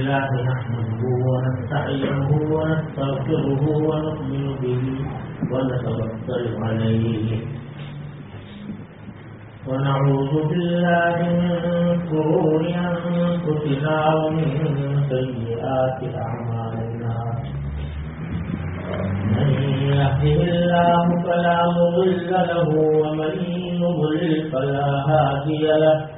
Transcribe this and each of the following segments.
الله نحمده ونستعينه ونستغفره ونؤمن به ونتوكل عليه. ونعوذ بالله من شرور أنفسنا ومن سيئات أعمالنا. من يهده الله فلا مضل له ومن يضلل فلا هادي له.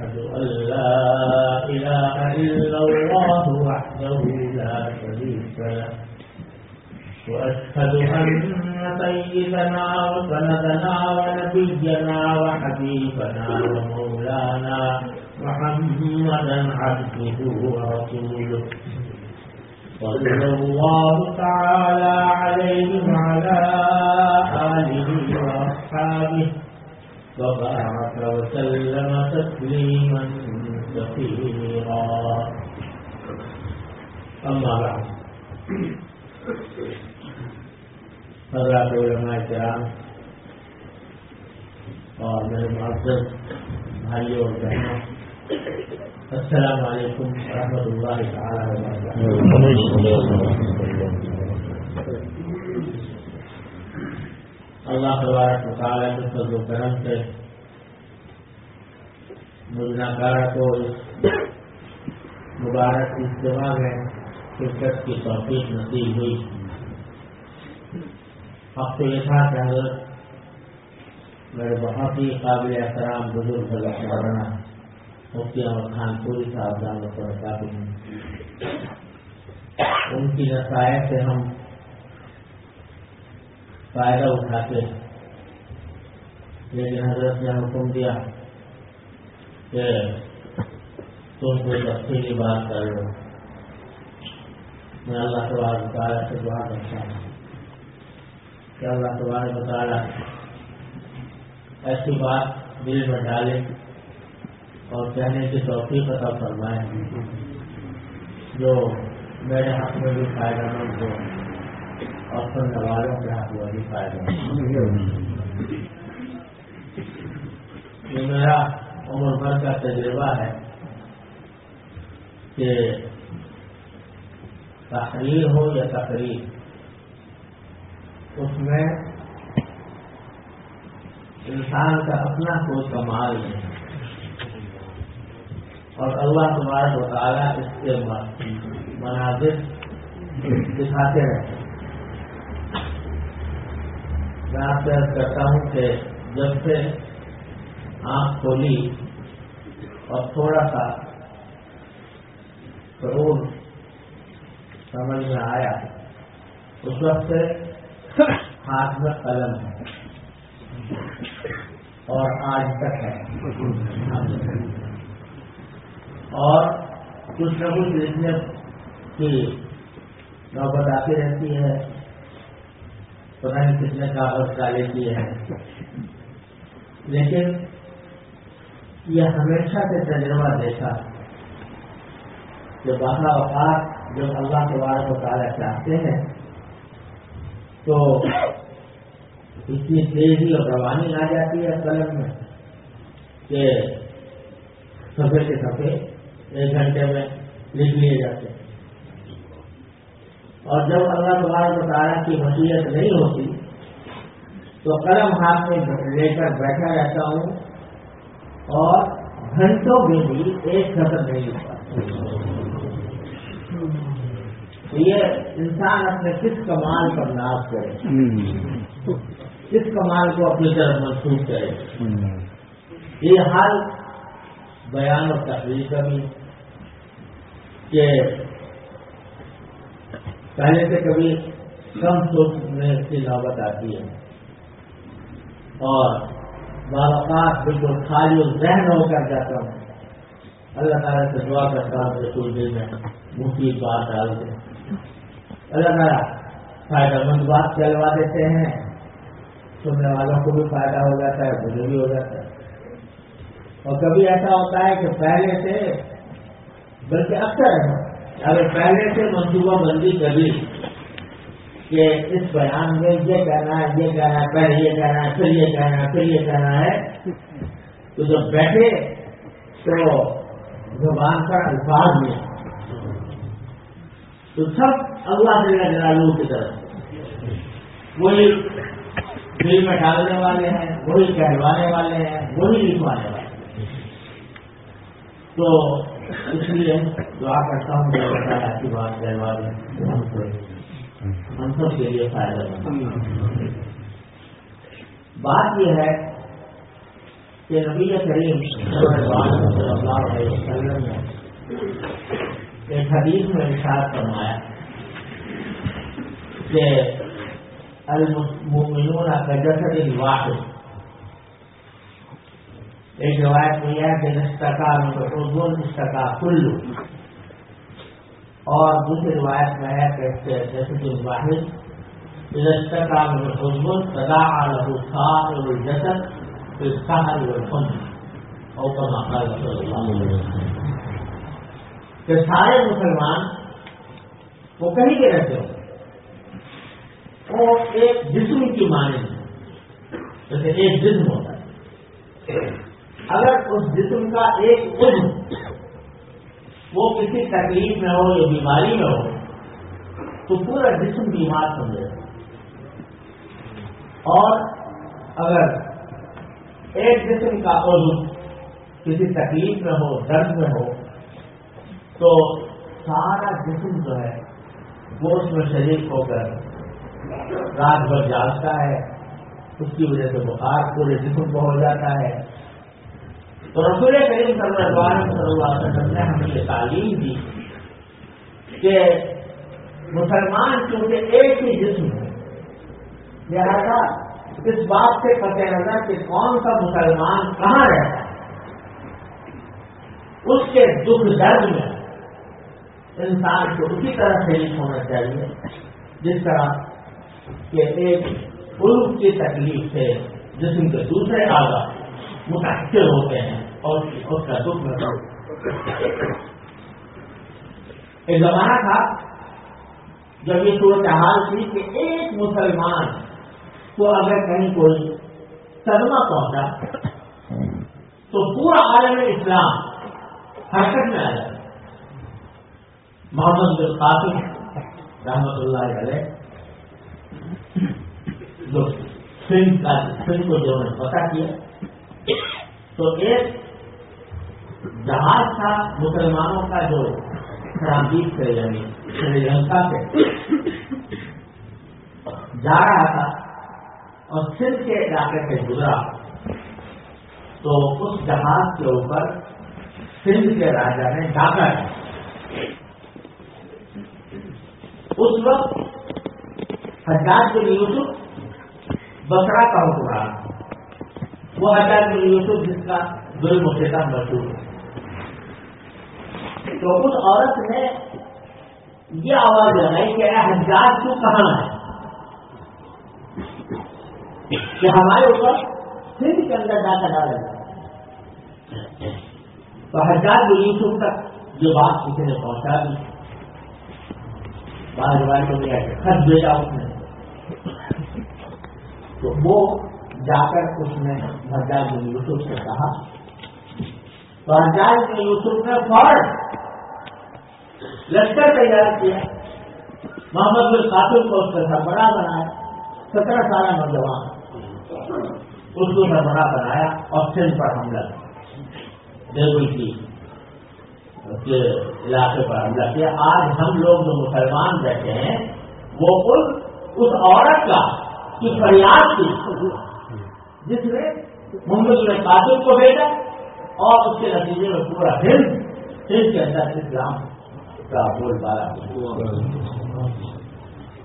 أشهد أن لا إله إلا الله وحده لا شريك له. وأشهد أن سيدنا وسندنا ونبينا وحبيبنا ومولانا محمدا عبده ورسوله. صلى الله تعالى عليه وعلى آله وأصحابه وبارك وسلم تسليما كثيرا أما بعد فبعد علماء الكرام ومن المعزز أهلي والجماعة السلام عليكم ورحمة الله تعالى وبركاته اللہ تبارک مطالعہ کے فضل و کرم سے مجناکارہ کو اس مبارک اجتماع میں شرکت کی توفیق نصیب ہوئی۔ اب تو یہ تھا کہ حضرت میرے بہت ہی قابل احترام بزرگ اللہ مولانا مفتی احمد خان پوری صاحب جان پر قابل ہیں۔ ان کی نصائح سے ہم فائدہ اٹھاتے ہیں۔ لیکن حضرت نے حکم دیا کہ تم کوئی تفصیلی بات کر لو۔ میں اللہ تبارک مطالعہ سے دعا کرتا ہوں۔ کہ اللہ تبارک مطالعہ ایسی بات دل میں ڈالے اور کہنے کی توفیق عطا فرمائے جو میرے حق میں بھی فائدہ مند ہو۔ اور سننے والوں کے حق میں بھی فائدہ یہ میرا عمر بھر کا تجربہ ہے کہ تحریر ہو یا تقریر، اس میں انسان کا اپنا کوئی کمال نہیں۔ اور اللہ تبارک و تعالیٰ اس کے مناظر دکھاتے رہتے میں آپ سے کرتا ہوں کہ جب سے آنکھ کھولی اور تھوڑا سا ضرور سمجھ میں آیا، اس وقت سے ہاتھ میں قلم ہے اور آج تک ہے۔ اور کچھ نہ کچھ لکھنے کی نوبت آتی رہتی ہے۔ پتہ نہیں کتنے کاغذ ڈالے کیے ہیں لیکن یہ ہمیشہ سے تجربہ دیکھا کہ باسا اوقات جب اللہ کے بارے کو تعالیٰ چاہتے ہیں تو اتنی تیزی اور روانی آ جاتی ہے قلم میں کہ سفے کے سفے ایک گھنٹے میں لکھ لیے جاتے ہیں۔ اور جب اللہ تبارک و تعالیٰ کی مشیت نہیں ہوتی، تو قلم ہاتھ میں لے کر بیٹھا رہتا ہوں اور گھنٹوں میں بھی ایک سطر نہیں لکھ پاتا یہ انسان اپنے کس کمال پر ناز کرے؟ کس کمال کو اپنی طرف محسوس کرے؟ یہ حال بیان اور تقریر کا بھی کہ پہلے سے کبھی کم سوچنے کی نوبت آتی ہے۔ اور باوقات بالکل خالی ذہن ہو کر جاتا ہوں۔ اللہ تعالیٰ سے دعا کرتا ہوں کہ کچھ دن میں مفید بات ڈال دیں اللہ تعالیٰ فائدہ مند بات چلوا دیتے ہیں۔ سننے والوں کو بھی فائدہ ہو جاتا ہے مجھے بھی ہو جاتا ہے۔ اور کبھی ایسا ہوتا ہے کہ پہلے سے بلکہ اکثر اگر پہلے سے منصوبہ بندی کری کہ اس بیان میں یہ کہنا ہے، یہ کہنا ہے، پہلے یہ کہنا ہے، پھر یہ کہنا ہے، پھر یہ کہنا ہے۔ تو جب بیٹھے تو زبان پر الفاظ میں تو سب اللہ جل جلالہ کی طرف۔ وہی دل میں ڈالنے والے ہیں، وہی کہلوانے والے ہیں، وہی لکھوانے والے ہیں۔ تو اس لیے دعا کرتا ہوں کہ اللہ تعالیٰ کی بات کہلوا ہم ہم سب کے لیے فائدہ مند بات یہ ہے کہ نبی کریم صلی اللہ علیہ وسلم نے ایک حدیث میں ارشاد فرمایا کہ المؤمنون کا جسد واحد ایک روایت میں یہ کہ نشتکا میں نشتکا کلو اور دوسری روایت میں ہے کہ جسد واحد نشتکا میں حضبل سدا له الجسد في السهل والحزن او قال صلى الله عليه وسلم. کہ سارے مسلمان وہ کہیں کے رہتے ہو وہ ایک جسم کی معنی جیسے ایک جسم ہوتا ہے. اگر اس جسم کا ایک عزم وہ کسی تکلیف میں ہو، یا بیماری میں ہو، تو پورا جسم بیمار سمجھے اور اگر ایک جسم کا عزم کسی تکلیف میں ہو، درد میں ہو، تو سارا جسم جو ہے، وہ اس میں شریک ہو کر رات بھر جاگتا ہے۔ اس کی وجہ سے بخار پورے جسم کو ہو جاتا ہے۔ تو رسول کریم صلی اللہ علیہ وسلم نے ہمیں یہ تعلیم دی کہ مسلمان کیونکہ ایک ہی جسم ہے، لہٰذا اس بات سے پتہ نظر کہ کون سا مسلمان کہاں رہتا ہے۔ اس کے دکھ درد میں انسان کو اسی طرح شریک ہونا چاہیے، جس طرح کہ ایک عرف کی تکلیف سے جسم کے دوسرے آگا متاثر ہوتے ہیں۔ اور اس کا دکھ میں ایک زمانہ تھا جب یہ صورت حال تھی کہ ایک مسلمان کو اگر کہیں کوئی صدمہ پہنچا تو پورا عالم اسلام حرکت میں آ محمد بن قاسم رحمت اللہ علیہ۔ جو فلم کا فلم کو جو نے پتا کیا، تو ایک جہاز تھا، مسلمانوں کا جو ترابیب سے یعنی سری لنکا سے جا رہا تھا اور سندھ کے علاقے سے گزرا۔ تو اس جہاز کے اوپر سندھ کے راجا نے ڈاکہ اس وقت حجاج بن یوسف بسرا کا حکمران۔ وہ حجاج بن یوسف جس کا ظلم و ستم مشہور ہے۔ تو اس عورت نے یہ آواز لگائی کہ حجاج، تو کہاں ہے؟ کہ ہمارے اوپر سندھ کے اندر جا کر ڈالا تو حجاج بن یوسف تک یہ بات کسی نے پہنچا دی۔ بعض روایت کو دیا کہ خط بھیجا اس نے۔ تو وہ جا کر اس نے حجاج بن یوسف سے کہا۔ تو حجاج بن یوسف نے فوراً لشکر تیار کیا محمد بن قاسم کو اس کا سربراہ بنایا سترہ سالہ نوجوان۔ اس کو سربراہ بنایا اور سندھ پر حملہ دیوی کی کے علاقے پر حملہ کیا۔ آج ہم لوگ جو مسلمان بیٹھے ہیں، وہ اس عورت کا کی فریاد تھی جس نے محمد بن قاسم کو بھیجا اور اس کے نتیجے میں پورا ہند ہند کے اندر اسلام۔ کا بول بالا۔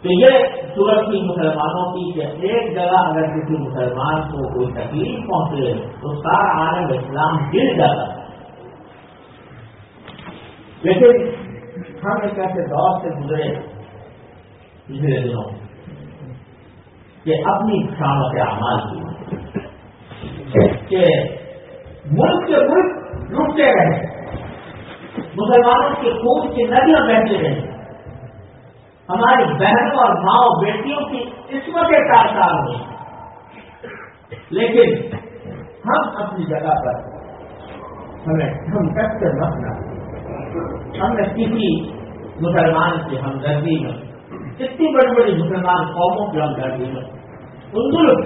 تو یہ صورت کی مسلمانوں کی کہ ایک جگہ اگر کسی مسلمان کو کوئی تکلیف پہنچے تو سارا عالم اسلام گر جاتا۔ ہے لیکن ہم ایک ایسے دور سے گزرے پچھلے دنوں کہ اپنی شامت اعمال کی کہ ملک کے ملک لوٹتے رہے۔ مسلمانوں کے خون کی ندیاں بہتے رہے۔ ہماری بہنوں اور ماؤں بیٹیوں کی قسمتیں کارکار ہوئی۔ لیکن ہم اپنی جگہ پر ہمیں ہم کس سے رکھنا ہم نے کسی مسلمان کی ہمدردی میں اتنی بڑی بڑی مسلمان قوموں کی ہمدردی میں ان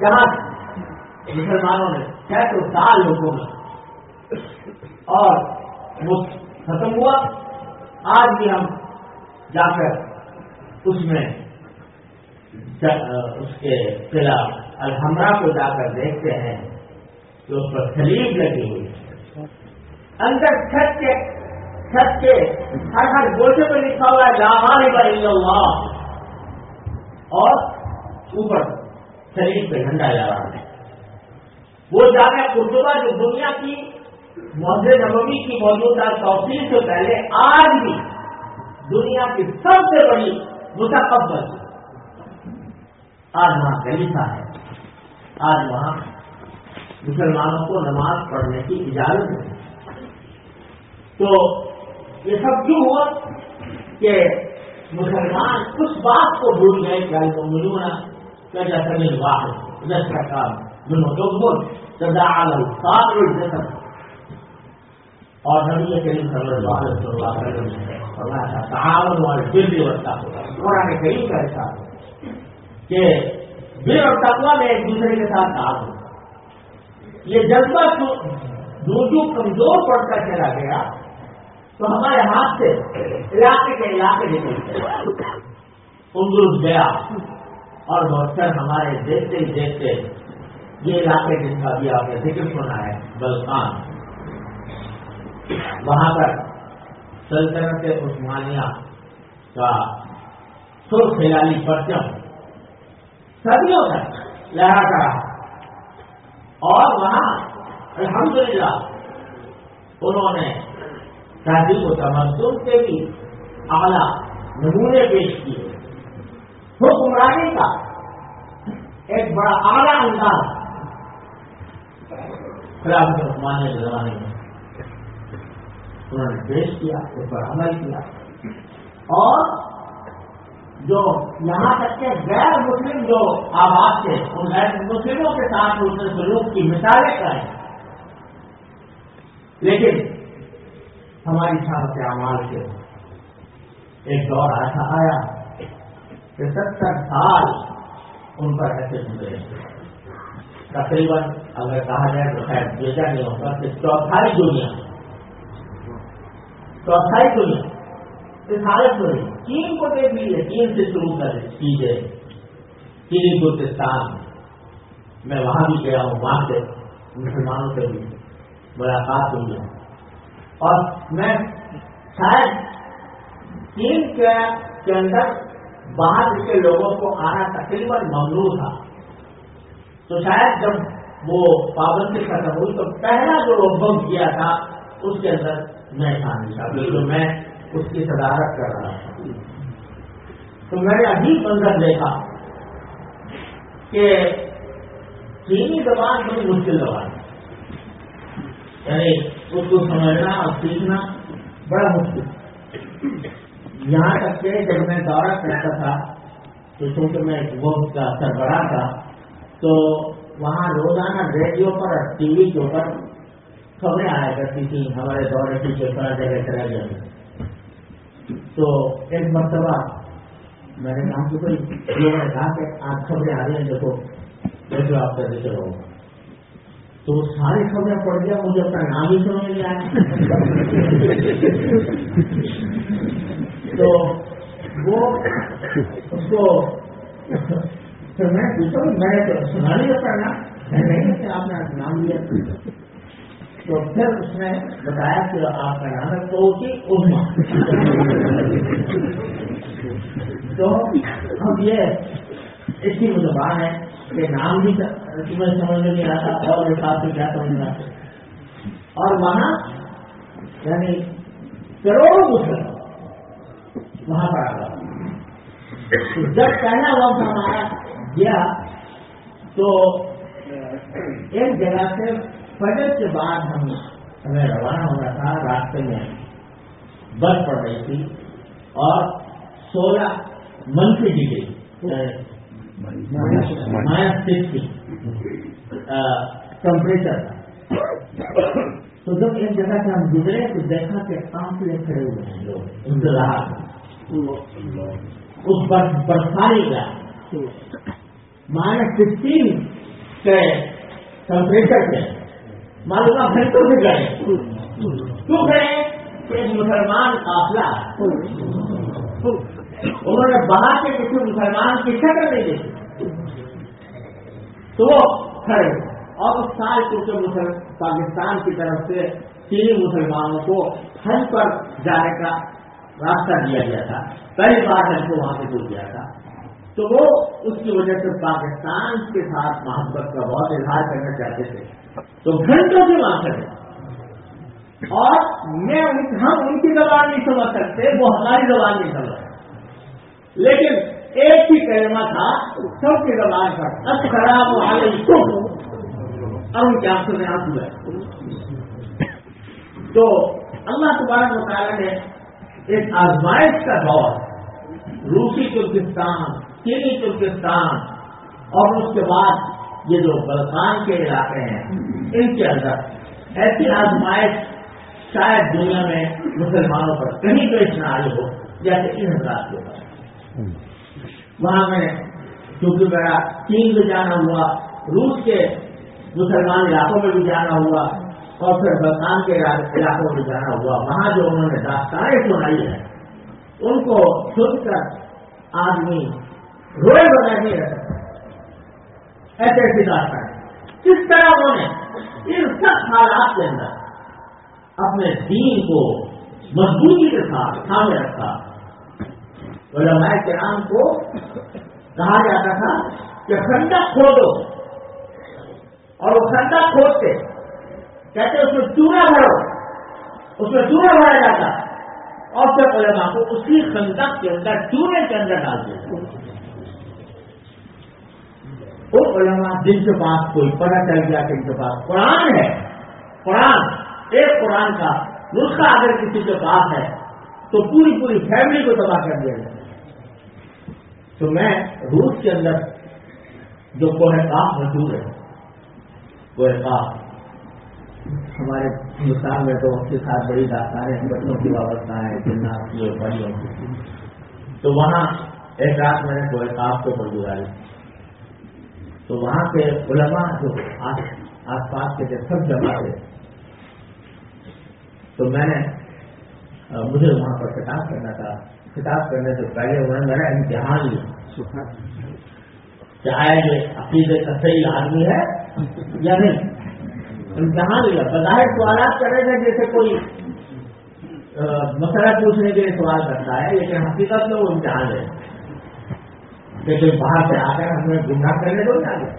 جہاں مسلمانوں نے سینکڑوں سال لوگوں میں اور وہ ختم ہوا۔ آج بھی ہم جا کر اس میں اس کے خلاف الحمرا کو جا کر دیکھتے ہیں کہ اس پر سلیب لگی ہوئی اندر چھت کے چھت کے ہر ہر گوشے پہ لکھا ہوا ہے جامان بھائی اللہ۔ اور اوپر سلیب پہ جھنڈا جا رہا ہے۔ وہ جامع قرطبہ جو دنیا کی مسجد نبوی کی موجودہ توفیق سے پہلے آج بھی دنیا کی سب سے بڑی متقبل آج وہاں گلیفا ہے۔ آج وہاں مسلمانوں کو نماز پڑھنے کی اجازت ہے۔ تو یہ سب کیوں ہوا کہ مسلمان اس بات کو بھول گئے کہ ملون کہ جیسا میرے واحد جیسا کام منو تو بول جدا جیسا اور نبی کریم صلی اللہ علیہ وسلم نے فرمایا تھا تعاون اور بل ویوستھا ہوگا قرآن کریم کا ایسا کہ بل اور تقوا میں ایک دوسرے کے ساتھ کام ہو۔ یہ جذبہ جو جو کمزور پڑتا چلا گیا، تو ہمارے ہاتھ سے علاقے کے علاقے نکل گئے اندرس گیا اور بہت ہمارے دیکھتے ہی دیکھتے یہ علاقے جن کا بھی آپ نے ذکر سنا ہے بلخان وہاں پر سلطنت عثمانیہ کا سر خیالی پرچم صدیوں تک لہراتا رہا اور وہاں الحمدللہ انہوں نے تہذیب و تمدن کے بھی اعلیٰ نمونے پیش کیے۔ حکمرانی کا ایک بڑا اعلیٰ انداز خلافت عثمانیہ کے زمانے میں انہوں نے پیش کیا، اس پر عمل کیا۔ اور جو یہاں تک کے غیر مسلم جو آباد تھے، ان غیر مسلموں کے ساتھ اس نے سلوک کی مثالیں کریں۔ لیکن ہماری صاحب اعمال سے ایک دور ایسا آیا کہ ستر سال ان پر ایسے گزرے۔ تقریباً اگر کہا جائے تو خیر بیچا نہیں ہوگا کہ چوتھائی دنیا چوتھائی دنیا حالت میں چین کو دیکھ لیجیے چین سے شروع کر کیجیے چینی بلوچستان میں وہاں بھی گیا ہوں، وہاں سے مسلمانوں سے بھی ملاقات ہوئی ہے. اور میں شاید چین کے اندر باہر کے لوگوں کو آنا تقریباً ممنوع تھا. تو شاید جب وہ پابندی ختم ہوئی تو پہلا جو بم کیا تھا، اس کے اندر میں شامل تھا۔ بالکل میں اس کی صدارت کر رہا تھا۔ تو میں نے عجیب منظر دیکھا کہ چینی زبان بڑی مشکل زبان ہے۔ یعنی اس کو سمجھنا اور سیکھنا بڑا مشکل۔ یہاں تک کہ جب میں دورہ کرتا تھا، تو چونکہ میں وقت کا سربراہ تھا، تو وہاں روزانہ ریڈیو پر اور ٹی وی کے اوپر خبریں آیا کرتی تھیں ہمارے دورے کی چوپڑا جگہ چلا جائے تو ایک مرتبہ میں نے کہا کہ کوئی لوگوں نے کہا کہ آپ خبریں آ رہی ہیں، دیکھو دیکھو آپ کا ذکر ہو تو وہ ساری خبریں پڑھ گیا مجھے اپنا نام ہی سمجھ نہیں آیا۔ تو وہ اس کو میں پوچھا میں سنا نہیں اپنا نام۔ میں نہیں کہ آپ نے نام لیا۔ تو پھر اس نے بتایا کہ آپ کا نام ہے تو کی تو اب یہ اس کی زبان ہے کہ نام بھی مطلب سمجھ میں نہیں آتا اور حساب سے کیا سمجھنا اور وہاں یعنی کروڑوں مسلم وہاں پر آ جب پہلا وقت ہمارا گیا تو ایک جگہ سے فجر کے بعد ہم ہمیں روانہ ہونا تھا، راستے میں برف پڑ رہی تھی اور سولہ month degree minus six temperature تو جب ایک جگہ سے ہم گزرے تو دیکھا کہ آنکھیں کھڑے ہوئے ہیں لوگ انتظار اس برسائی کا۔ مائنس ففٹین کے ٹمپریچر پہ معلوم گھنٹوں سے گئے کیوں گئے ایک مسلمان قافلہ انہوں نے باہر کے کسی مسلمان کی شکل نہیں دیکھی۔ تو وہ کھڑے اور اس سال کیونکہ پاکستان کی طرف سے چینی مسلمانوں کو حج پر جانے کا راستہ دیا گیا تھا۔ پہلی بار حج کو وہاں سے دور کیا تھا۔ تو وہ اس کی وجہ سے پاکستان کے ساتھ محبت کا بہت اظہار کرنا چاہتے تھے۔ تو گھنٹوں سے وہاں کرے اور میں ہم ان کی زبان نہیں سمجھ سکتے، وہ ہماری زبان نہیں سمجھ سکتے۔ لیکن ایک ہی کلمہ تھا، سب کی زبان پر اب خراب ہو اور ان کے آنکھوں میں آنسو ہے تو اللہ تبارک مطالعہ نے ایک آزمائش کا دور، روسی ترکستان، چینی ترکستان اور اس کے بعد یہ جو بلکان کے علاقے ہیں، ان کے اندر ایسی آزمائش شاید دنیا میں مسلمانوں پر کہیں پیش نہ آئی ہو، جیسے ان حضرات کے اوپر وہاں میں کیونکہ میرا چین میں جانا ہوا، روس کے مسلمان علاقوں میں بھی جانا ہوا، اور پھر بلکان کے علاقوں میں جانا ہوا، وہاں جو انہوں نے داستانیں سنائی ہیں، ان کو سن کر آدمی روئے بغیر نہیں رہ سکتا۔ ایسے ایسی داستان۔ کس طرح انہوں نے ان سب حالات کے اندر اپنے دین کو مضبوطی کے ساتھ تھامے رکھا۔ علماء کرام کو کہا جاتا تھا کہ خندق کھودو اور وہ خندہ کھودتے، کہتے اس میں چونا بھرو۔ اس میں چونا بھرا جاتا۔ اور پھر علماء کو اسی خندق کے اندر چونے کے اندر ڈال دیتے وہ علماء جن کے پاس کوئی پتہ چل گیا کہ ان کے پاس قرآن ہے، قرآن، ایک قرآن کا نسخہ اگر کسی کے پاس ہے، تو پوری پوری فیملی کو تباہ کر دیا جائے۔ تو میں روس کے اندر جو کوہ کاف مشہور ہے ہمارے ہندوستان میں تو اس کے ساتھ بڑی داستانیں بچوں کی وابستہ ہیں جنات کی اور بڑیوں کی۔ تو وہاں ایک رات میں نے کوئی کاف کو پر گزاری تو وہاں کے علماء جو آس پاس کے جو سب جگہ تھے، تو میں نے مجھے وہاں پر کتاب کرنا تھا۔ کتاب کرنے سے پہلے انہوں نے میرا امتحان لیا۔ چاہے یہ عقیدے کا صحیح آدمی ہے یا نہیں؟ امتحان لیا۔ بظاہر سوالات کر رہے تھے جیسے کوئی مسئلہ پوچھنے کے لیے سوال کرتا ہے، لیکن حقیقت میں وہ امتحان ہے لیکن باہر سے آ کر ہمیں گمراہ کرنے کو چاہیے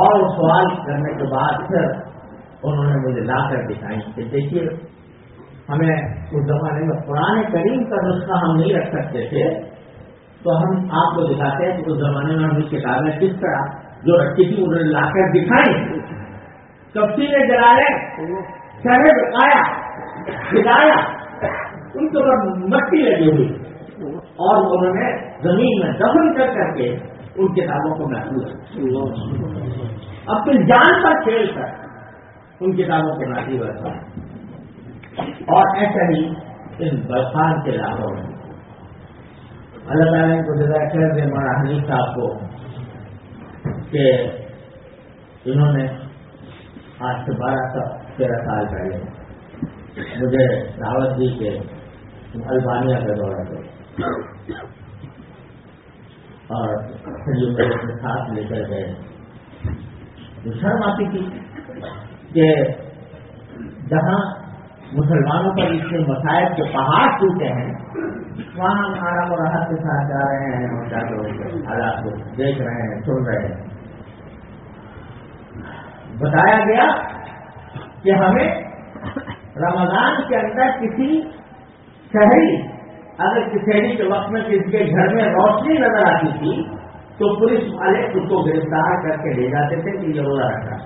اور سوال کرنے کے بعد پھر انہوں نے مجھے لا کر دکھائی کہ دیکھیے، ہمیں اس زمانے میں پرانے کریم کا نسخہ ہم نہیں رکھ سکتے تھے۔ تو ہم آپ کو دکھاتے ہیں کہ اس زمانے میں ہم کتابیں کس طرح جو رکھی تھی، انہوں نے لا کر دکھائی۔ کپسی نے جلائے شہر آیا ہدایا ان کے اوپر مٹی لگی ہوئی۔ اور انہوں نے زمین میں دفن کر کر کے ان کتابوں کو محسوس اپنی جان پر کھیل کر ان کتابوں کو محسوس رکھا۔ اور ایسا ہی ان برسان کے علاقوں میں۔ اللہ تعالیٰ کو جزا خیر دے مارا حنیف صاحب کو کہ انہوں نے آج سے بارہ سو تیرہ سال پہلے مجھے دعوت دی کہ البانیہ کا دورہ کرو۔ اور یہ اپنے ساتھ لے کر گئے۔ شرم آتی تھی کہ جہاں مسلمانوں پر اس کے مسائل کے پہاڑ ٹوٹے ہیں، وہاں ہم آرام اور راحت کے ساتھ جا رہے ہیں اور جا کر حالات کو دیکھ رہے ہیں، سن رہے ہیں۔ بتایا گیا کہ ہمیں رمضان کے اندر کسی شہری اگر کسی کے وقت میں کسی کے گھر میں روشنی نظر آتی تھی، تو پولیس والے اس کو گرفتار کر کے لے جاتے تھے کہ یہ روزہ رکھا۔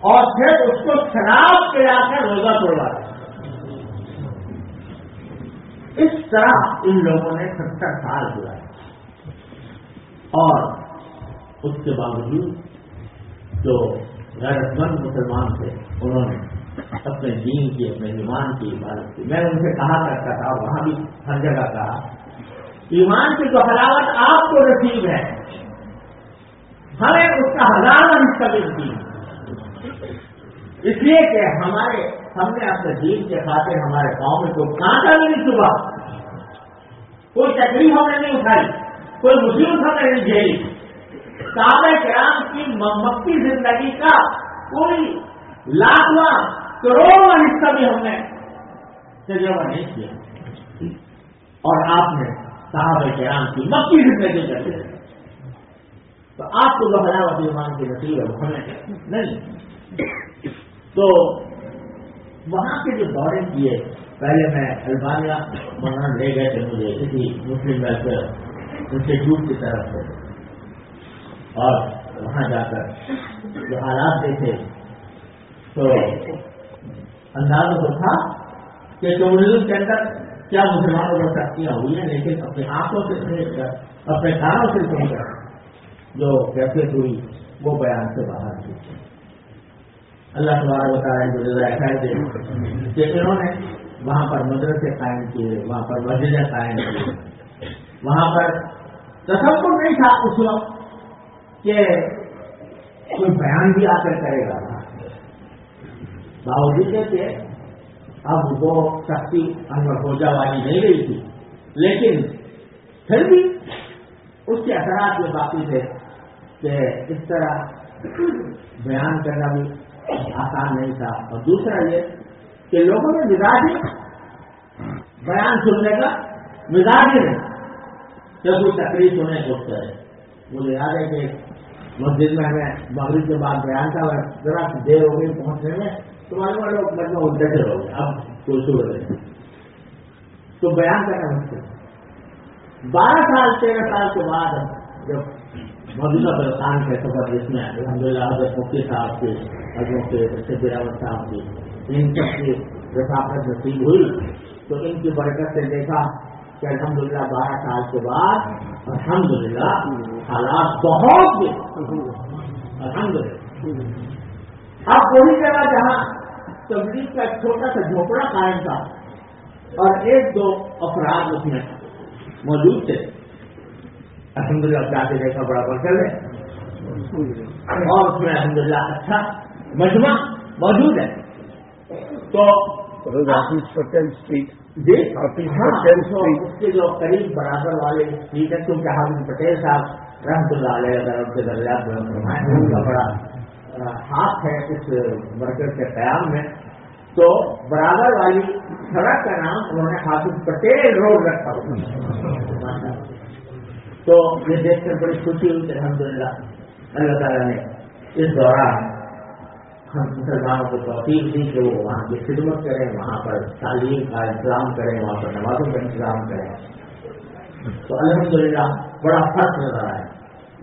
اور پھر اس کو شراب پلا کر روزہ توڑواتے اس طرح ان لوگوں نے ستر سال ہوا اور اس کے باوجود جو غیرت مند مسلمان تھے، انہوں نے اپنے دین کی، اپنے ایمان کی عبادت کی۔ میں ان سے کہا، کرتا تھا وہاں بھی ہر جگہ کہا۔ ایمان کی جو حلاوت آپ کو نصیب ہے، ہمیں اس کا ہزاروں حصہ ملتی اس لیے کہ ہمارے، ہم نے اپنے دین کے خاطر ہمارے گاؤں میں کوئی کانٹا بھی نہیں چکا کوئی تکلیف ہم نے نہیں اٹھائی، کوئی مصیبت ہم نے نہیں جھیلی۔ کابل کرام کی مکی زندگی کا کوئی لاکھواں کروڑواں حصہ بھی ہم نے تجربہ نہیں کیا اور آپ نے صاحب کرام کی مکی زندگی کر دی تو آپ کو جو ایمان کی نصیب ہے نہیں۔ تو وہاں کے جو دورے کیے، پہلے میں البانیہ مولانا لے گئے تھے، مجھے کسی مسلم ویلفیئر انسٹیٹیوٹ کی طرف سے۔ اور وہاں جا کر جو حالات دیکھے، تو اندازہ تو تھا کہ کمیونزم کے اندر کیا مسلمانوں کو ترقیاں ہوئی ہیں، لیکن اپنے آنکھوں سے سمجھ کر اپنے کانوں سے سمجھ کر جو کیفیت ہوئی، وہ بیان سے باہر تھی۔ اللہ تمہارا بتا رہے ہیں کہ انہوں نے وہاں پر مدرسے قائم کیے، وہاں پر مسجدیں قائم کی وہاں پر تصور نہیں تھا اس وقت کہ کوئی بیان بھی آ کر کرے گا۔ باوجود کہ اب وہ شکتی انور فوجا والی نہیں رہی تھی لیکن پھر بھی اس کے اثرات یہ باقی تھے کہ اس طرح بیان کرنا بھی آسان نہیں تھا اور دوسرا یہ کہ لوگوں نے مزاج بیان سننے کا مزاج ہی نہیں جب کوئی تکلیف سنے کو کرے مجھے یاد ہے کہ مسجد میں ہمیں مغرب کے بعد بیان تھا ذرا دیر ہو گئی پہنچنے میں تو معلوم لوگ مطلب الٹے سے اب کوئی سور نہیں تو بیان کرنا مشکل۔ بارہ سال تیرہ سال کے بعد جب موجودہ برسان کے سفر جس میں الحمد للہ حضرت مفتی صاحب کے، حضرت کے شبیر صاحب کی ان سب کی رفاقت نصیب ہوئی۔ تو ان کی برکت سے دیکھا کہ الحمد للہ بارہ سال کے بعد الحمد للہ حالات بہت الحمد للہ اب وہی جگہ جہاں تبلیغ کا ایک چھوٹا سا جھوپڑا قائم تھا اور ایک دو افراد اس میں موجود تھے الحمد للہ کے دیکھا بڑا برکل ہے اور اس میں الحمد للہ اچھا مجمع موجود ہے تو جی ہاں، اس کے جو قریب برابر والے اسٹریٹ ہے کیونکہ حافظ پٹیل صاحب رحمت اللہ علیہ کے درجات بڑا ہاتھ ہے اس مرکز کے قیام میں، تو برابر والی سڑک کا نام انہوں نے حافظ پٹیل روڈ رکھا تو یہ دیکھ کر بڑی خوشی ہوئی کہ الحمد للہ اللہ تعالیٰ نے اس دوران ہم مسلمانوں کو توفیق دی کہ وہ وہاں کی خدمت کریں، وہاں پر تعلیم کا انتظام کریں، وہاں پر نمازوں کا انتظام کریں۔ تو الحمد للہ بڑا فرق نظر آئے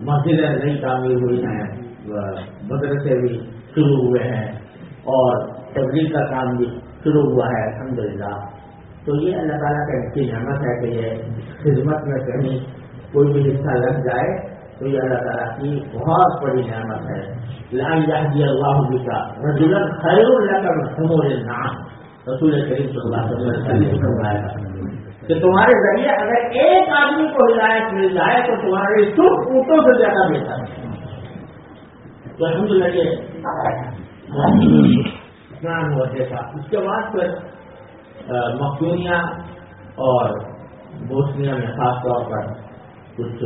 مسجدیں نئی تعمیر ہوئی ہیں۔ مدرسے بھی شروع ہوئے ہیں اور تبلیغ کا کام بھی شروع ہوا ہے الحمد للہ تو یہ اللہ تعالیٰ کا کی نعمت ہے کہ یہ خدمت میں کہیں کوئی بھی حصہ لگ جائے، تو یہ اللہ تعالیٰ کی بہت بڑی نعمت ہے۔ لان جی اللہ کا رجول خیر اللہ نام رسول کریم صلی اللہ علیہ وسلم کہ تمہارے ذریعے اگر ایک آدمی کو ہدایت مل جائے تو تمہارے سکھ اونٹوں سے زیادہ بہتر ہے۔ تو الحمد للہ اسنان ہوتے تھا اس کے بعد پھر مقدونیا اور بوسنیا میں خاص طور پر کچھ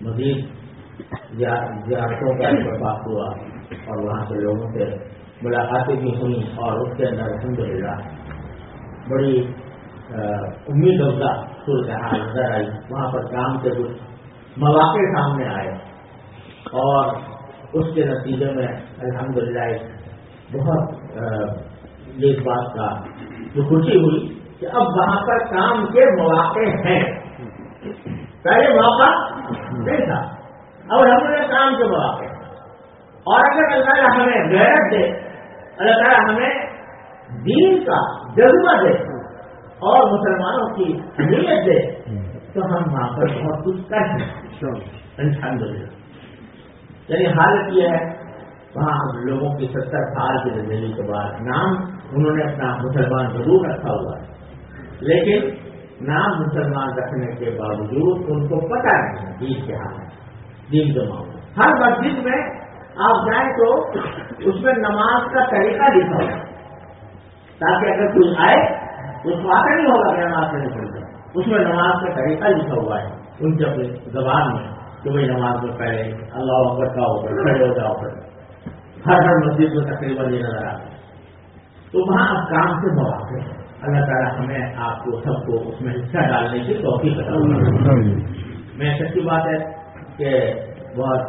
مزید زیارتوں کا اتفاق ہوا اور وہاں سے لوگوں سے ملاقاتیں بھی ہوئی اور اس کے اندر الحمد للہ بڑی امید افزا صورتحال نظر آئی۔ وہاں پر کام کے کچھ مواقع سامنے آئے اور اس کے نتیجے میں الحمد للہ بہت یہ بات کا جو خوشی ہوئی کہ اب وہاں پر کام کے مواقع ہیں۔ پہلے موقع نہیں تھا اب ہم نے کام کے مواقع۔ اور اگر اللہ تعالیٰ ہمیں غیرت دے اللہ تعالیٰ ہمیں دین کا جذبہ دے اور مسلمانوں کی نیت دے تو ہم وہاں پر بہت کچھ کر سکتے الحمد للہ یعنی حالت یہ ہے، وہاں ہم لوگوں کی ستر سال کی زندگی کے بعد نام انہوں نے اپنا مسلمان ضرور رکھا ہوا ہے۔ لیکن نام مسلمان رکھنے کے باوجود ان کو پتہ نہیں ہے دین کے حال ہے، دین کے ہر مسجد میں آپ جائیں تو اس میں نماز کا طریقہ لکھا ہوگا تاکہ اگر کوئی آئے، اس کو آتا نہیں ہوگا کہ نماز سے نکل جائے۔ اس میں نماز کا طریقہ لکھا ہوا ہے، ان کے اپنی زبان میں۔ کہ بھائی نماز میں پہلے اللہ اکبر کا ہو کر کھڑے ہو جاؤ کر ہر ہر مسجد میں تقریباً یہ نظر آتا ہے۔ تو وہاں اب کام سے مواقع ہے اللہ تعالیٰ ہمیں آپ کو سب کو اس میں حصہ ڈالنے کی توفیق بتا میں سچی بات ہے کہ بہت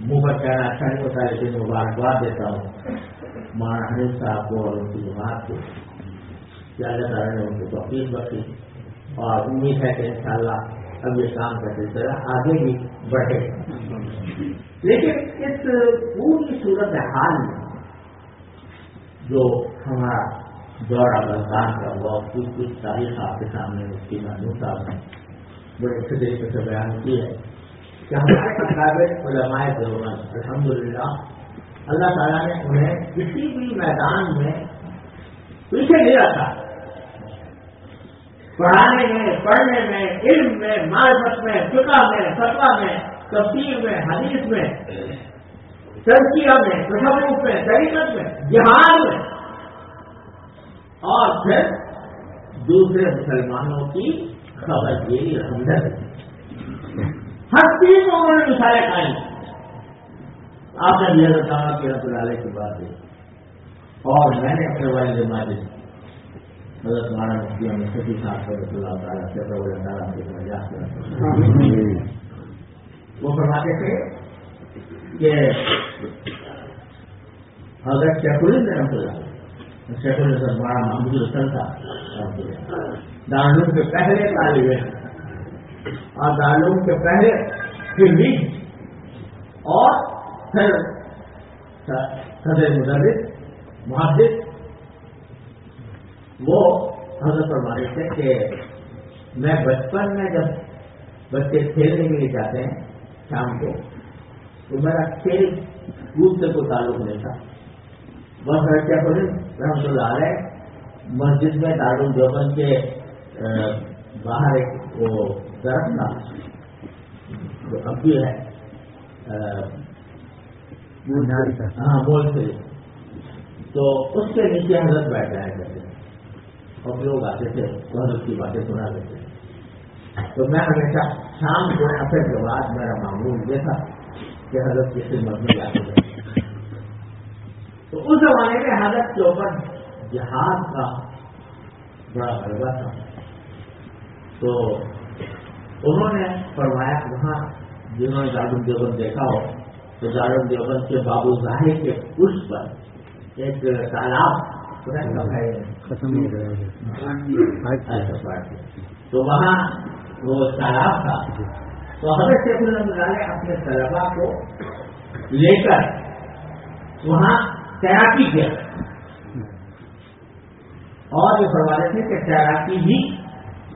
منہ پر کہنا اچھا نہیں ہوتا ہے لیکن مبارکباد دیتا ہوں۔ مانا حنیف صاحب کو اور ان کی جماعت کو۔ کہ اللہ تعالیٰ نے ان کو توفیق بخشی۔ اور امید ہے کہ انشاءاللہ اب یہ کام کا سلسلہ آگے بھی بڑھے۔ لیکن اس پوری صورت حال میں جو ہمارا دورہ بلکان کا ہوا، کچھ کچھ تاریخ آپ کے سامنے اس کی محنوع صاحب نے بڑے اچھے طریقے سے بیان کی ہے کہ ہمارے مطابق علماء دیوبند الحمد للہ اللہ تعالیٰ نے انہیں کسی بھی میدان میں پیچھے نہیں رکھا۔ پڑھانے میں، پڑھنے میں، علم میں، معرفت میں، فقہ میں فتوا میں تفصیل میں، حدیث میں ترکیہ میں تصوف میں، طریقت میں، جہاد میں۔ اور پھر دوسرے مسلمانوں کی خبر گیری ہمدرد ہر چیز میں انہوں نے مثالیں کھائی۔ آپ نے یہ بتانا کہ رب العالے کی بات ہے۔ اور میں نے اپنے والد ماجد مدد مارا مفتی میں سبھی صاحب رسول اللہ تعالیٰ سے اللہ تعالیٰ کے مجاز وہ فرماتے تھے کہ حضرت شیخ الدین رحمۃ اللہ شیخ الحسن بڑا محمود الحسن تھا دارالعلوم کے پہلے طالب اور دارالعلوم کے پہلے پھر بھی۔ اور پھر صدر مدرس محدث وہ حضرت فرمانے تھے کہ میں بچپن میں جب بچے کھیلنے کے لیے جاتے ہیں شام کو تو میرا کھیل کود سے کوئی تعلق نہیں تھا۔ بس کیا کریں رحمت اللہ علیہ مسجد میں دارال دیوبند کے باہر ایک وہ درخت تھا جو اب بھی ہے ہاں بول سے۔ تو اس کے نیچے حضرت بیٹھ جایا کرتے اور لوگ آتے تھے تو حضرت کی باتیں سنا دیتے تو میں ہمیشہ شام کو اثر کے بعد میرا معمول یہ تھا کہ حضرت کی خدمت میں جاتے تھے تو اس زمانے میں حضرت کے اوپر جہاز کا بڑا غلبہ تھا۔ تو انہوں نے فرمایا وہاں جنہوں نے دارال دیوبند دیکھا ہو، تو دارال دیوبند کے بابو ظاہر کے اس پر ایک تالاب ختم ہو گیا تو وہاں وہ تالاب تھا۔ تو حضرت شیخ اللہ نے اپنے طلبا کو لے کر وہاں تیراکی کیا۔ اور یہ فرمانے تھے کہ تیراکی ہی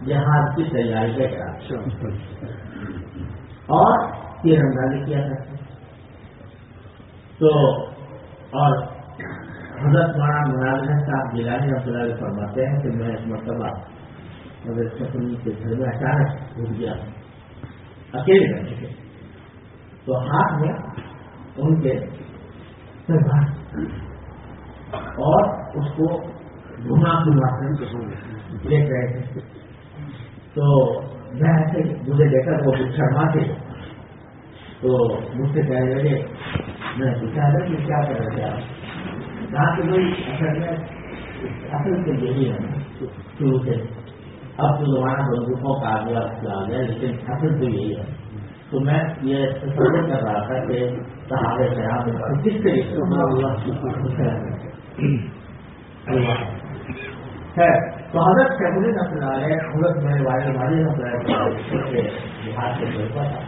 جہاز کی تیاری کا کرا اور تیر اندازی کیا کرتے تو اور حضرت مارا مناظر صاحب گیلانی رحمۃ اللہ فرماتے ہیں کہ میں ایک مرتبہ حضرت شکری کے گھر میں اچانک ڈوب گیا۔ اکیلے رہتے تھے تو ہاتھ میں ان کے اور اس کو گھما گھما کر دیکھ رہے تھے۔ تو میں ایسے مجھے دیکھا وہ شرما تھے تو مجھ سے کہنے لگے، میں پوچھا تھا کہ کیا کر رہے تھے آپ کہا کہ بھائی اصل میں اصل تو یہی ہے شروع سے اب تو زمانہ بندوقوں کا آ گیا آ گیا لیکن اصل تو یہی ہے۔ تو میں یہ تصور کر رہا تھا کہ صحابہ کرام کس طریقے تو حضرت شیخ نسل علیہ، حضرت میں والد مالی بہار سے جڑتا تھا۔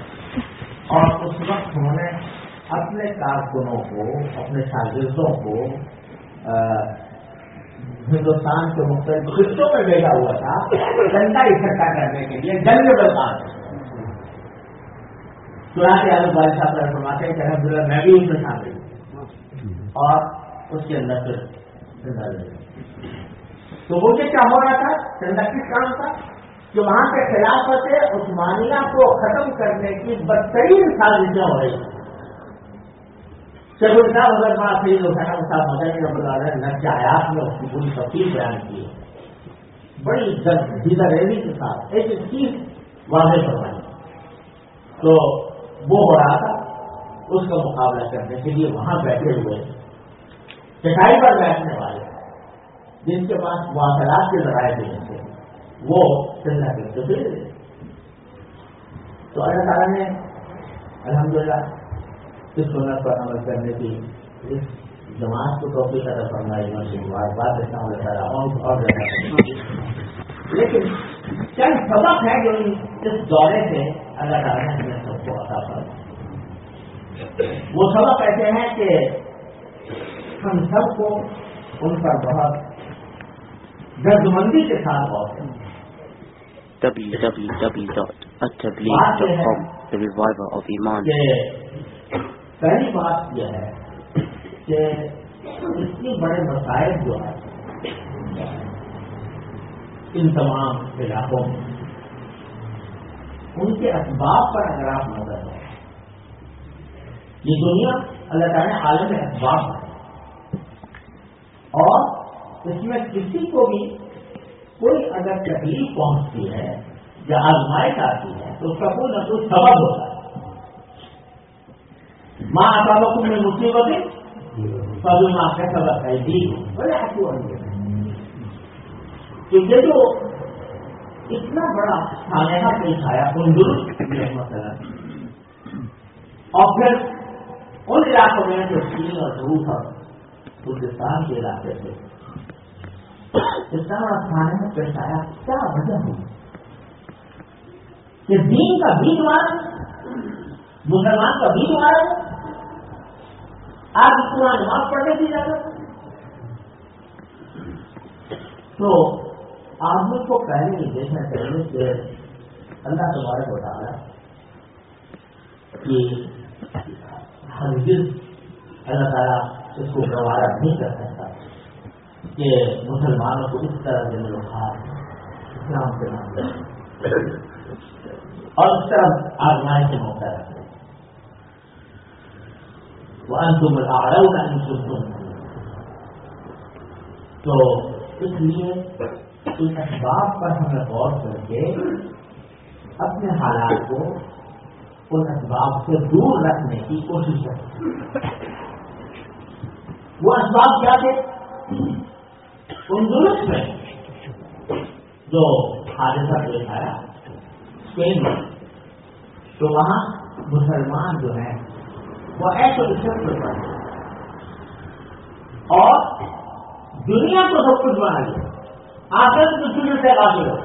اور اس وقت انہوں نے اپنے کارکنوں کو، اپنے شاگردوں کو ہندوستان کے مختلف خطوں میں بھیجا ہوا تھا جنتا اکٹھا کرنے کے لیے جنگ بلکان چنانچہ آلو بال صاحب فرماتے ہیں کہ الحمد للہ میں بھی اس میں شامل ہوں اور اس کے اندر پھر زندہ تو وہ کیا ہو رہا تھا؟ چندہ کس کام تھا؟ کہ وہاں کے خلافت عثمانیہ کو ختم کرنے کی بدترین سازشیں ہو رہی ہیں صاحب اگر بات صحیح لوگ صاحب مدنی رب العالم نقش آیات میں اس کی پوری تفصیل بیان کی ہے؟ بڑی دیدہ ریلی کے ساتھ ایک چیز واضح کروائی تو وہ ہو رہا تھا، اس کا مقابلہ کرنے کے لیے وہاں بیٹھے ہوئے چٹائی پر بیٹھنے والے جن کے پاس مواصلات کے ذرائع دینے تھے، وہ چندہ تو اللہ تعالیٰ نے الحمدللہ اس سنت پر عمل کرنے کی اس جماعت کو توفیق طرح فرمائی مرضی بات دیتا ہوں اللہ تعالیٰ اور لیکن چند سبق ہے جو اس دورے سے اللہ تعالیٰ نے ہمیں سب کو عطا کر وہ سبق ایسے ہیں کہ ہم سب کو ان پر بہت دردمندی کے ساتھ بہت www.attableek.com The Reviver of Iman. پہلی بات یہ ہے کہ اتنے بڑے مسائل جو ہے ان تمام علاقوں میں، ان کے اسباب پر اگر آپ نظر ہے یہ دنیا اللہ تعالیٰ عالم اسباب ہے اور اس میں کسی کو بھی کوئی اگر تکلیف پہنچتی ہے یا آزمائش آتی ہے، تو اس کا کوئی نہ کوئی سبب ہوتا ہے۔ ماں آتا میں مصیبت سب ماں کا سبق ہے جی بڑے کہ یہ جو اتنا بڑا سانحہ پیش آیا ان مسئلہ اور پھر ان علاقوں میں جو چین اور روح اور ہندوستان کے علاقے سے اتنا بڑا سانحہ پیش آیا کیا وجہ ہوئی کہ دین کا بھی مارا مسلمان کا بھی مارا آج پورا نماز پڑھنے کی جاتا۔ تو آدمی کو پہلے ہی دیکھنا چاہیے کہ اللہ تمہارے بتا کہ ہر دن اللہ تعالیٰ اس کو گوارا نہیں کر سکتا کہ مسلمانوں کو اس طرح سے لوگ اسلام کے نام اور اس طرح آزمائش کے موقع رکھتے وأنتم الأعلون إن كنتم؟ تو اس لیے ان اسباب پر ہمیں غور کر کے اپنے حالات کو ان اسباب سے دور رکھنے کی کوشش کریں وہ اسباب کیا تھے؟ ان درست میں جو حادثہ پیش آیا اسپین میں، تو وہاں مسلمان جو ہیں وہ ایسے اسٹرکچر پر اور دنیا کو سب کچھ بنا لیا آخر تو دنیا سے آگے ہو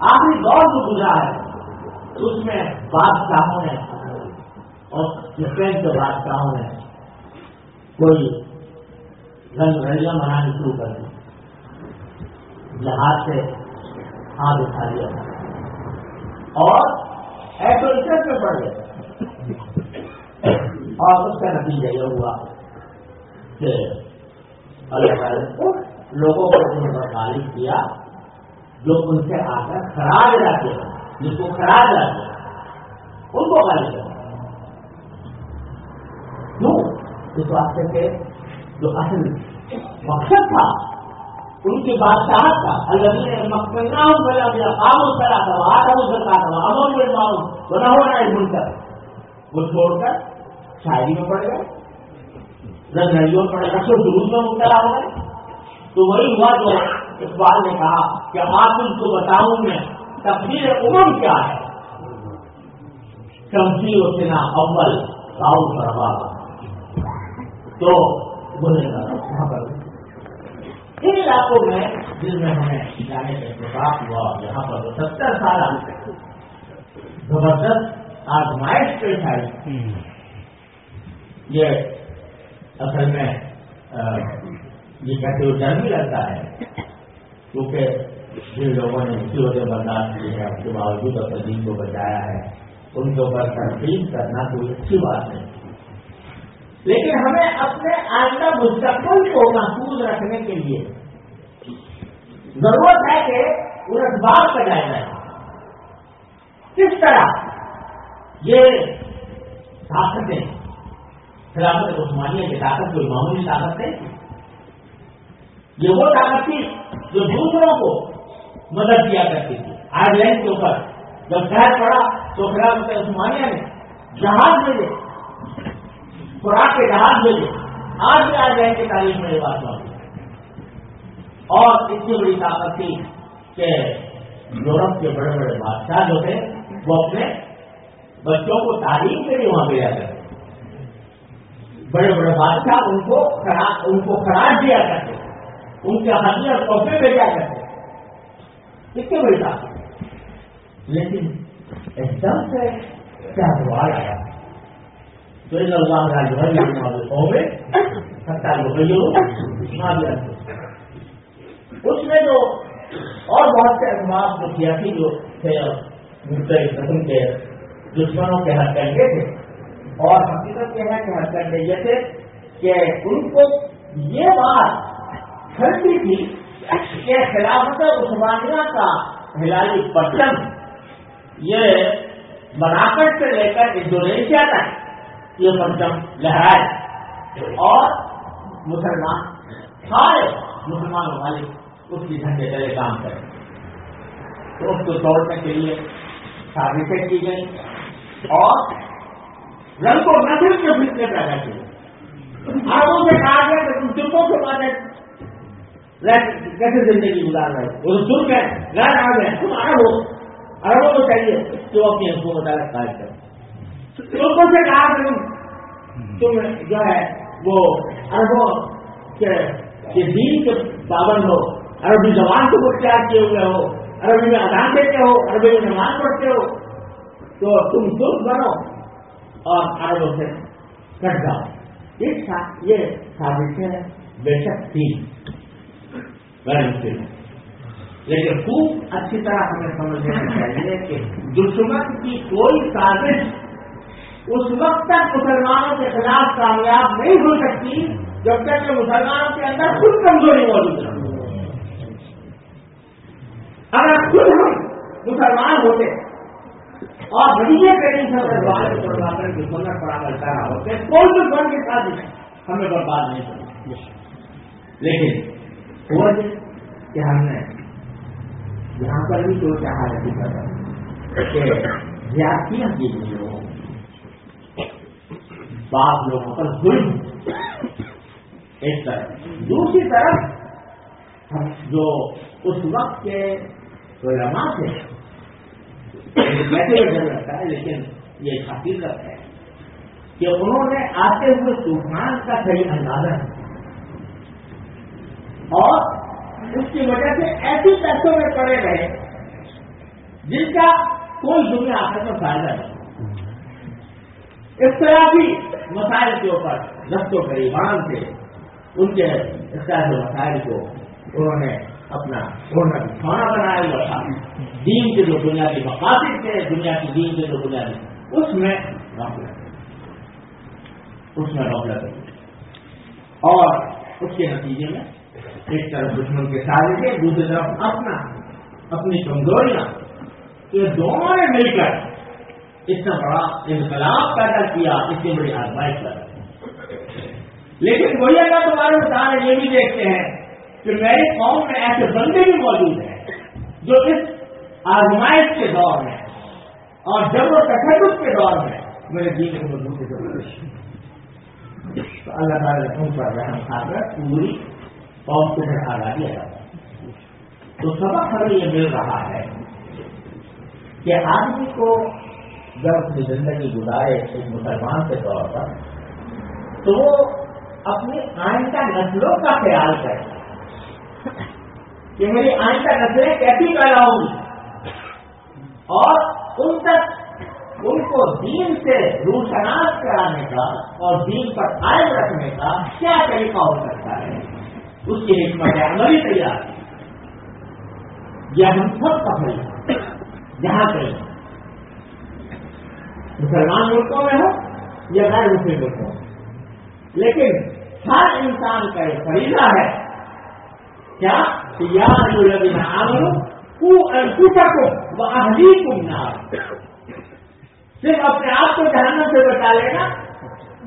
آخری دور جو گزرا ہے۔ اس میں بادشاہوں نے اور ڈفرینٹ کے بادشاہوں نے کوئی رنگ رڑیاں بنانی شروع کر دی۔ جہاز سے ہاتھ اٹھا لیا۔ اور ایسے میں پڑ گئے اور اس کا نتیجہ یہ ہوا کہ اللہ تعالی لوگوں کو انہوں نے غالب کیا، جو ان سے آ کر خراب جاتے ہیں جس کو خراب جاتے ہیں ان کو غالب کیا۔ کیوں؟ اس واسطے کے جو اصل مقصد تھا، ان کی بادشاہت تھا اللہ نے مکمنا ہوں دیا کام اس طرح تھا آٹھ ہوں سرکار تھا امن بنا ہو رہا ہے مل کر وہ چھوڑ کر شاعری میں پڑے گا رنگڑیوں میں پڑے گا تو دور میں مبتلا ہو گئے تو وہی ہوا جو اقبال نے کہا کہ آپ ان کو بتاؤں میں تفصیل عمر کیا ہے۔ کمسی و سنا اول، راؤ کروا تو بولے گا، وہاں پر۔ ان علاقوں میں جن میں ہمیں جانے کا اتفاق ہوا، یہاں پر ستر سال زبردست آزمائش پیش آئی۔ یہ اصل میں یہ کہتے ہوئے ڈر بھی لگتا ہے۔ کیونکہ جن لوگوں نے اسی وجہ برداشت کی ہے اس کے باوجود اپنے دین کو بچایا ہے، ان کے اوپر تنقید کرنا کوئی اچھی بات نہیں۔ لیکن ہمیں اپنے آئندہ مستقبل کو محفوظ رکھنے کے لیے ضرورت ہے کہ ان اخبار کا جائزہ کس طرح یہ طاقتیں خلافت عثمانیہ کی طاقت کوئی معمولی طاقت نہیں تھی یہ وہ طاقت تھی جو دوسروں کو مدد کیا کرتی تھی۔ آئر لینڈ کے اوپر جب شہر پڑا تو خلافت عثمانیہ نے جہاز بھیجے خوراک کے جہاز بھیجے آج بھی آج لینڈ کی تاریخ میں یہ بات ہوئی اور اتنی بڑی طاقت تھی کہ یورپ کے بڑے بڑے بادشاہ جو تھے، وہ اپنے بچوں کو تعلیم کے لیے وہاں بھیجا کرتے بڑے بڑے بادشاہ ان کو ان کو خراج دیا کرتے ان کے ہاتھی اور تحفے بھیجا کرتے کتنی بڑی طاقت لیکن ایک دم سے کیا سوال آیا؟ تو ان اللہ ہو گئے ستا لوگ اس میں جو اور بہت سے اخبار جو سیاسی جو تھے، مختلف قسم کے دشمنوں کے ہر کنڈے تھے اور حقیقت یہ ہے کہ ہر کنڈے یہ تھے کہ ان کو یہ بات کھلتی تھی کہ خلافت عثمانیہ کا ہلالی پٹن یہ مناقٹ سے لے کر انڈونیشیا تک یہ پرچم لہرائے اور مسلمان، سارے مسلمان ممالک اس کی جھنڈے تلے کام کریں۔ تو اس کو توڑنے کے لیے سازشیں کی گئی اور رنگ کو نسل کے فٹنے پیدا کیے۔ آگوں سے کہا گیا کہ تم چپوں کے بعد کیسے زندگی گزار رہے وہ تو ترک ہے۔ غیر آ گئے تم عرب ہو۔ عربوں کو چاہیے تو اپنی حکومت الگ قائم کرو ترکوں سے کہا کہ تم جو ہے، وہ عربوں کے دین کے پابند ہو۔ عربی زبان کو اختیار کیے ہوئے ہو۔ عربی میں اذان دیتے ہو۔ عربی میں نماز پڑھتے ہو۔ تو تم دکھ بنو اور عربوں سے کٹ جاؤ۔ ایک یہ سازشیں بے شک تھی غیر لیکن خوب اچھی طرح ہمیں سمجھنا چاہیے کہ دشمن کی کوئی سازش اس وقت تک مسلمانوں کے خلاف کامیاب نہیں ہو سکتی جب تک کہ مسلمانوں کے اندر خود کمزوری موجود رہے۔ اگر خود ہم مسلمان ہوتے اور بڑی سنت پر عمل کر رہا ہوتے کوئی بھی کے ساتھ ہمیں برباد نہیں کرنا لیکن ہوا کہ ہم نے یہاں پر بھی جو چاہا نہیں کر رہا کہ زیادتیاں کی گئی لوگوں بعض لوگوں پر ظلم۔ ایک طرف۔ دوسری طرف جو اس وقت کے علماء تھے کیسے ڈر لگتا ہے، لیکن یہ حقیقت ہے کہ انہوں نے آتے ہوئے طوفان کا صحیح اندازہ اور اس کی وجہ سے ایسی پیسوں میں پڑے رہے جن کا کوئی دنیا آخر میں فائدہ نہیں۔ اس طرح بھی مسائل کے اوپر دستوں قریبان تھے، ان کے اس طرح کے مسائل کو انہوں نے اپنا کھانا بنایا ہوا تھا۔ دین کے جو بنیادی مقاصد تھے دنیا کی دین کے جو بنیادی اس میں اس میں غفلت اور اس کے نتیجے میں ایک طرف دشمن کے ساتھ تھے، دوسری طرف اپنا، اپنی کمزوریاں۔ یہ دونوں نے مل کر اتنا بڑا انقلاب پیدا کیا اتنی بڑی آزمائش پیدا لیکن وہی اگر تمہارے سارے یہ بھی دیکھتے ہیں کہ میری قوم میں ایسے بندے بھی موجود ہیں جو اس آزمائش کے دور میں اور جب وہ تشدد کے دور میں میرے دین کو مضبوطی ضرورت تو اللہ تعالیٰ ان پر رحم کھا کر پوری قوم کو بڑھا دیا جاتا تو سبق ہمیں یہ مل رہا ہے کہ آدمی کو جب اپنی زندگی گزارے ایک مسلمان کے طور پر تو وہ اپنی آئندہ نسلوں کا خیال کرے۔ کہ میری آئندہ نسلیں کیسی پیدا ہوں گی اور ان تک ان کو دین سے روشناس کرانے کا اور دین پر قائم رکھنے کا کیا طریقہ ہو سکتا ہے؟ اس کی حکمت عملی تیار یہ ہم سب کا بھائی جہاں کہیں مسلمان ملکوں میں ہو یا غیر مسلم ملکوں میں۔ لیکن ہر انسان کا ایک فریضہ ہے، کیا؟ یادین آمر کو وہ اہلی کم نہ صرف اپنے آپ کو جہنم سے بچا لینا،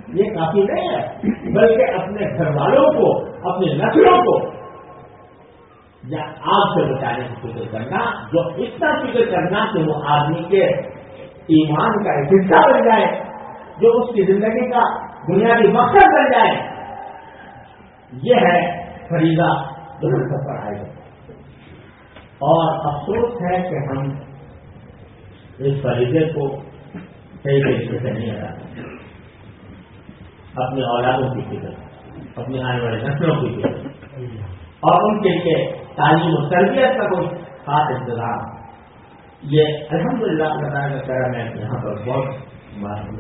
یہ کافی نہیں ہے، بلکہ اپنے گھر والوں کو، اپنے نسلوں کو، یا آپ سے بچانے کی فکر کرنا، جو اتنا فکر کرنا کہ وہ آدمی کے ایمان کا ایک حصہ بن جائے، جو اس کی زندگی کا بنیادی مقصد بن جائے۔ یہ ہے فریضہ۔ جو پر آئے گا اور افسوس ہے کہ ہم اس فریضے کو صحیح طریقے سے نہیں ادا اپنے اولادوں کی فکر، اپنے آنے والے نسلوں کی فکر۔ اور ان کے لیے تعلیم و تربیت کا کوئی خاص انتظام۔ یہ الحمد للہ کا کرم ہے یہاں پر بہت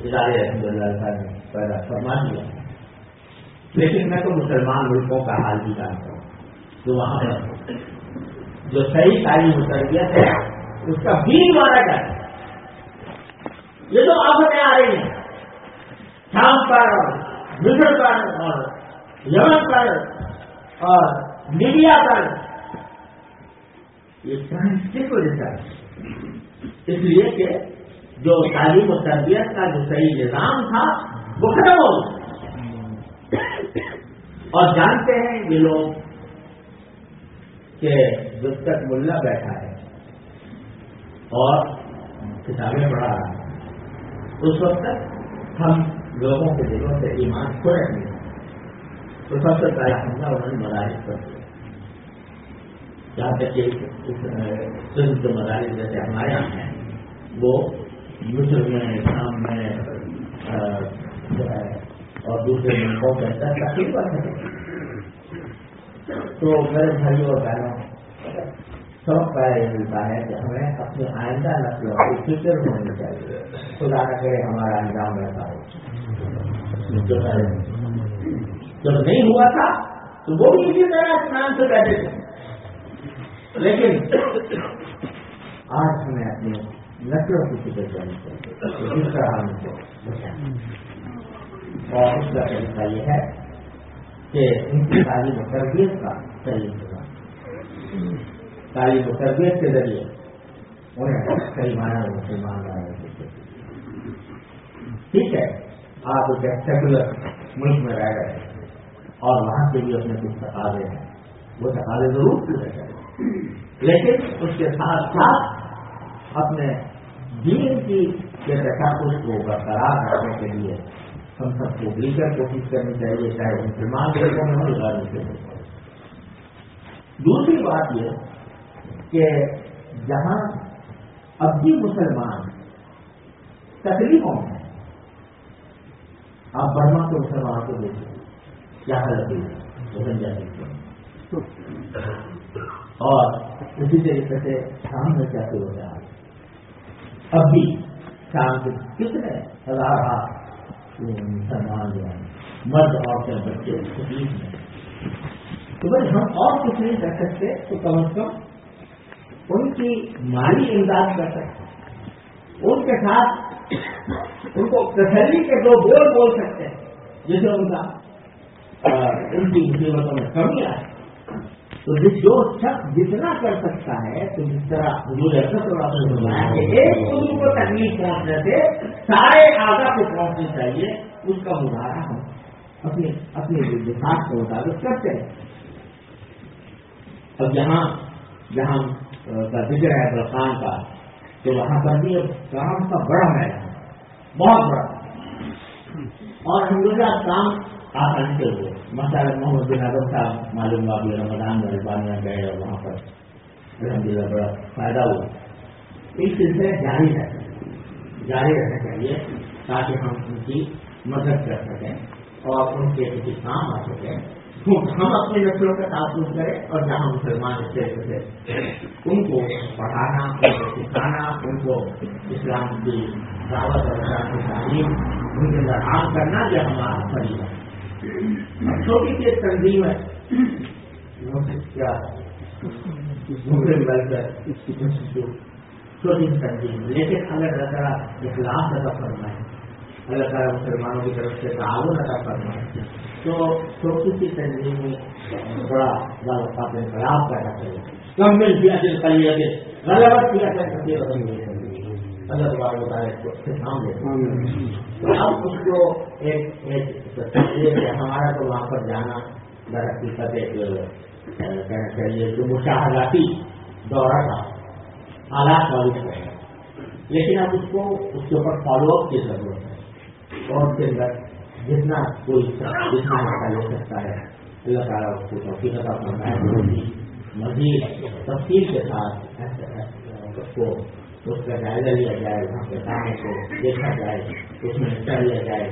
ادارے الحمد للہ پیدا فرما دیا لیکن میں تو مسلمان ملکوں کا حال بھی جانتا ہوں۔ جو وہاں پر جو صحیح تعلیم و تربیت ہے، اس کا بھی مانا جاتا ہے۔ یہ تو آفتیں آ رہی ہیں، شام پر، مصر پر اور یمن پر اور میڈیا پر، یہ سائنس کس وجہ سے اس لیے کہ جو تعلیم و تربیت کا جو صحیح نظام تھا، وہ ختم ہو اور جانتے ہیں یہ لوگ کہ جب تک ملا بیٹھا ہے اور کتابیں پڑھا رہا ہے، اس وقت تک ہم لوگوں کے دلوں سے ایمان کھو رہے تو سب سے پہلا حملہ انہوں نے مدارس کر دیا جہاں تک کہ جو مدارس جیسے ہمارے یہاں ہیں، وہ مصر میں، شام میں اور دوسرے ملکوں کے اندر تقریباً تو میرے بھائی اور بہنوں سب کا یہ ملتا ہے کہ ہمیں اپنی آئندہ نسلوں کی فکر ہونی چاہیے خدا نہ کرے ہمارا انجام رہتا ہو جب نہیں ہوا تھا تو وہ بھی اسی طرح اسنان سے بیٹھے تھے لیکن آج ہمیں اپنے نسلوں کی فکر کرنی چاہیے جس طرح ہم کو اور اس کا طریقہ یہ ہے کہ ان کی تعلیم و تربیت کا صحیح انتظام تعلیم و تربیت کے ذریعے انہیں صحیح مانا مسلمان بنانے ٹھیک ہے، آپ ایک سیکولر ملک میں رہ رہے ہیں اور وہاں سے بھی اپنے کچھ تقاضے ہیں۔ وہ تقاضے ضرور پورے کریں لیکن اس کے ساتھ ساتھ اپنے دین کی تحفظ کو برقرار رکھنے کے لیے ہم سب کو مل کر کوشش کرنی چاہیے، چاہے مسلمان لوگوں میں ہو یا دوسری بات یہ کہ جہاں اب بھی مسلمان تکلیفوں میں آپ برما کے مسلمان کو دیکھیں کیا حالت ہے اور اسی طریقے سے شام میں کیسے ہو رہا ہے اب بھی شام کے کتنے ہزار مسلمان جو مرد اور بچے تکلیف میں تو بھائی ہم اور کچھ نہیں کر سکتے تو کم از کم ان کی مالی امداد کر سکتے ان کے ساتھ ان کو تسلی کے دو بول بول سکتے ہیں جیسے ان کا ان کی مصیبتوں میں کمی آئے تو جو شخص جتنا کر سکتا ہے، تو جس طرح حضور کہ ایک دوسرے کو تکلیف پہنچنے سے سارے آگا کو پہنچنی چاہیے، اس کا مظاہرہ ہم اپنے اپنے جساس کے مطابق کرتے ہیں۔ اب جہاں جہاں کا ذکر ہے برقان کا تو وہاں پر بھی کام کا بڑا ہے، بہت بڑا۔ اور ہم لوگ کام آسانی سے ہوئے مسالہ محمد بن اعظم صاحب معلوم ہوا کہ رمضان میں البانیہ گئے اور وہاں پر الحمد للہ بڑا فائدہ ہوا اس سلسلے جاری رہنا جاری رہنا چاہیے تاکہ ہم ان کی مدد کر سکیں اور ان کے کسی کام آ سکیں ہم اپنی نسلوں کا تعلق کریں اور جہاں مسلمان اسٹیٹ سے ان کو پڑھانا ان کو سکھانا ان کو اسلام کی دعوت اور اسلام کی تعلیم ان کے اندر عام کرنا یہ ہمارا فریضہ ہے چھوٹی سی تنظیم ہے۔ کیا؟ چھوٹی سی تنظیم لیکن اگر اللہ تعالیٰ اخلاق ادا فرمائے۔ اللہ تعالیٰ مسلمانوں کی طرف سے تعاون ادا فرمائے۔ تو چھوٹی سی تنظیم میں بڑا زیادہ انقلاب پیدا کرے۔ کم مل بھی دل کر غلط کیا کرتے اللہ تبارک اس کو سامنے تو اب اس کو ایک ایک ہمارا تو وہاں پر جانا در حقیقت ایک کہنا چاہیے جو مشاہداتی دورہ تھا حالات والی ہے لیکن اب اس کو اس کے اوپر فالو اپ کی ضرورت ہے۔ اور اس کے اندر جتنا کوئی جتنا موقع لے سکتا ہے اللہ تعالیٰ اس کو توفیق عطا کرنا ہے مزید تفصیل کے ساتھ اس کو اس کا جائزہ لیا جائے، وہاں کے کاموں کو دیکھا جائے، اس میں حصہ لیا جائے۔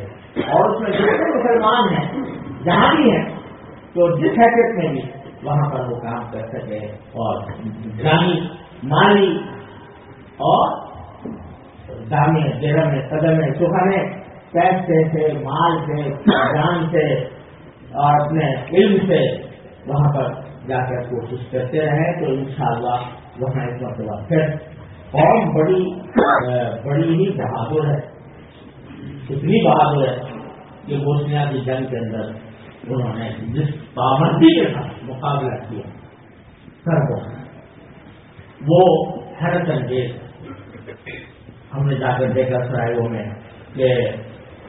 اور اس میں جو مسلمان ہیں، جہاں بھی ہیں، تو جس حیثیت میں بھی وہاں پر وہ کام کر سکے اور جانی مالی اور دامے جرم میں قدم میں سکھانے پیسے سے، مال سے، جان سے اور اپنے علم سے وہاں پر جا کر کوشش کرتے رہیں تو انشاءاللہ وہاں ایک مرتبہ پھر قوم بڑی بڑی ہی بہادر ہے۔ اتنی بہادر ہے کہ بوسنیا کی جنگ کے اندر انہوں نے جس پابندی کے ساتھ مقابلہ کیا کر دو وہ حیرت انگیز ہم نے جا کر دیکھا سرائیوں میں کہ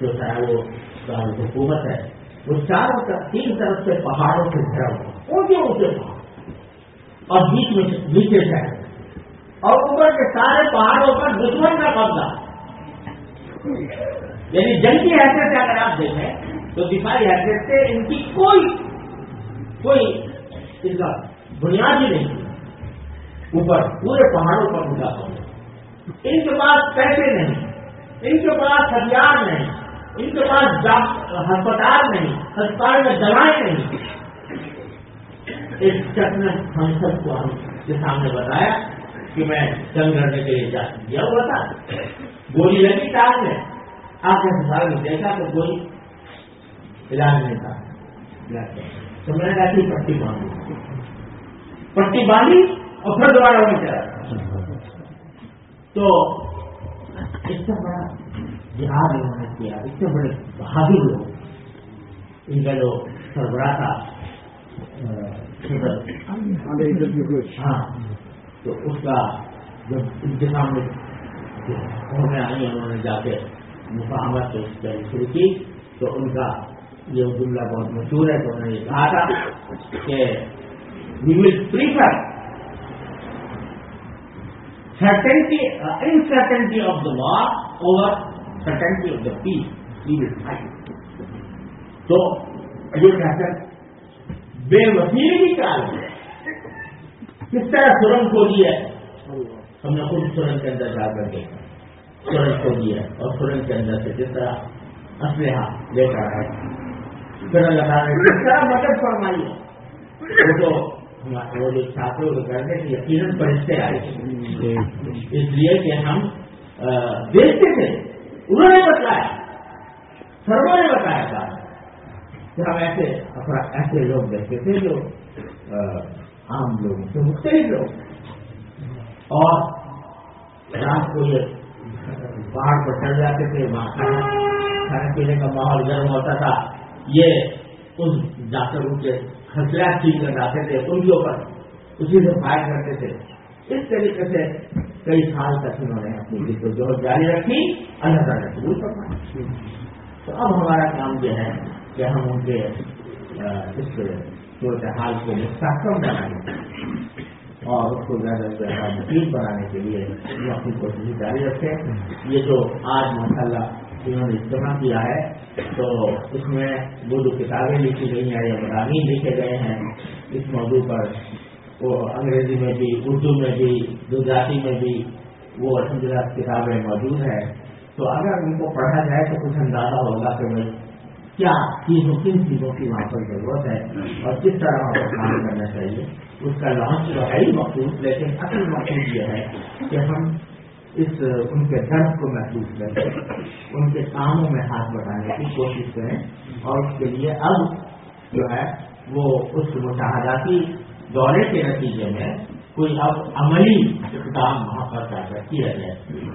جو سرائے وہ حکومت ہے، وہ چاروں طرف، تین طرف سے پہاڑوں سے گھرا ہوا اونچے اونچے پہاڑ، اور بیچ میں نیچے شہر۔ اور اوپر کے سارے پہاڑوں پر دشمن کا قبضہ۔ یعنی جنگ کی حیثیت سے اگر آپ دیکھیں، تو دفاعی حیثیت سے ان کی کوئی کوئی اس کا بنیاد ہی نہیں۔ اوپر پورے پہاڑوں پر ان کا ان کے پاس پیسے نہیں، ان کے پاس ہتھیار نہیں، ان کے پاس ہسپتال نہیں، ہسپتال میں دوائیں نہیں۔ ایک چک نے ہم سب کو ہم کے سامنے بتایا کہ میں جنگ لڑنے کے لیے جا دیا ہوا تھا گولی لگی ٹانگ میں۔ آپ نے ہسپتال میں دیکھا تو گولی علاج نہیں تھا۔ تو میں نے کہا کہ پٹی باندھی۔ پٹی باندھی اور پھر دوبارہ وہیں چلا۔ تو اس سے بڑا جہاد انہوں نے کیا۔ اس سے بڑے بہادر لوگ۔ ان کا جو سربراہ تھا ہاں, ہاں، تو اس کا جب انتظام میں ہونے آئی انہوں نے جا کے مفاہمت شروع کی، تو ان کا یہ جملہ بہت مشہور ہے تو انہوں نے یہ کہا تھا کہ we will prefer certainty uncertainty of the war over certainty of the peace we will fight تو یہ کہہ کر بے وسیلگی کا کس طرح سورنگ کو دیا ہم نے خود سورنگ کے اندر جا کر دیکھا۔ سورنگ کو دیا اور سورنگ کے اندر سے جس طرح اسلحہ لے کر آئے پھر اللہ تعالیٰ نے جس طرح مدد فرمائی۔ وہ تو وہ جو چھاتروں کو کرنے کی یقیناً فرشتے آئے تھے۔ اس لیے کہ ہم دیکھتے تھے۔ انہوں نے بتایا سرو نے بتایا تھا۔ کہ ہم ایسے ایسے لوگ دیکھتے تھے جو عام لوگوں سے مختلف لوگ اور رات کو یہ پہاڑ پر چڑھ جاتے تھے، وہاں کھانے پینے کا ماحول گرم ہوتا تھا۔ یہ ان جا کر ان کے خرچیات ٹھیک کر جاتے تھے، ان کے اوپر اسی سے فائر کرتے تھے۔ اس طریقے سے کئی سال تک انہوں نے اپنی جو جاری رکھی، اللہ تعالیٰ قبول کرنا تو اب ہمارا کام یہ ہے کہ ہم ان کے اس صورتحال کو مستحکم بنائیں اور اس کو زیادہ سے زیادہ مفید بنانے کے لیے ہم اپنی کوشش جاری رکھیں۔ یہ جو آج مسئلہ انہوں نے اجتماع کیا ہے، تو اس میں وہ جو کتابیں لکھی گئی ہیں یا مضامین لکھے گئے ہیں۔ اس موضوع پر وہ انگریزی میں بھی، اردو میں بھی، گجراتی میں بھی وہ الحمد کتابیں موجود ہیں۔ تو اگر ان کو پڑھا جائے تو کچھ اندازہ ہوگا کہ میں کیا چیزوں کن چیزوں کی وہاں پر ضرورت ہے اور کس طرح وہاں پر کام کرنا چاہیے، اس کا لانچ تو ہے ہی مقصود، لیکن اصل مقصود یہ ہے کہ ہم اس، ان کے درد کو محسوس کریں ان کے کاموں میں ہاتھ بڑھانے کی کوشش کریں اور اس کے لیے اب جو ہے وہ اس مشاہداتی دورے کے نتیجے میں کوئی اب عملی اقدام وہاں پر جا کر کیا جائے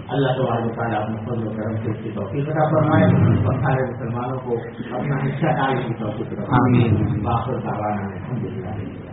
اللہ تبارک تعالیٰ اپنے فضل و کرم سے اس کی توفیق عطا فرمائے اور سارے مسلمانوں کو اپنا حصہ ڈالنے کی توفیق عطا فرمائے۔ باخر تعالیٰ الحمد للہ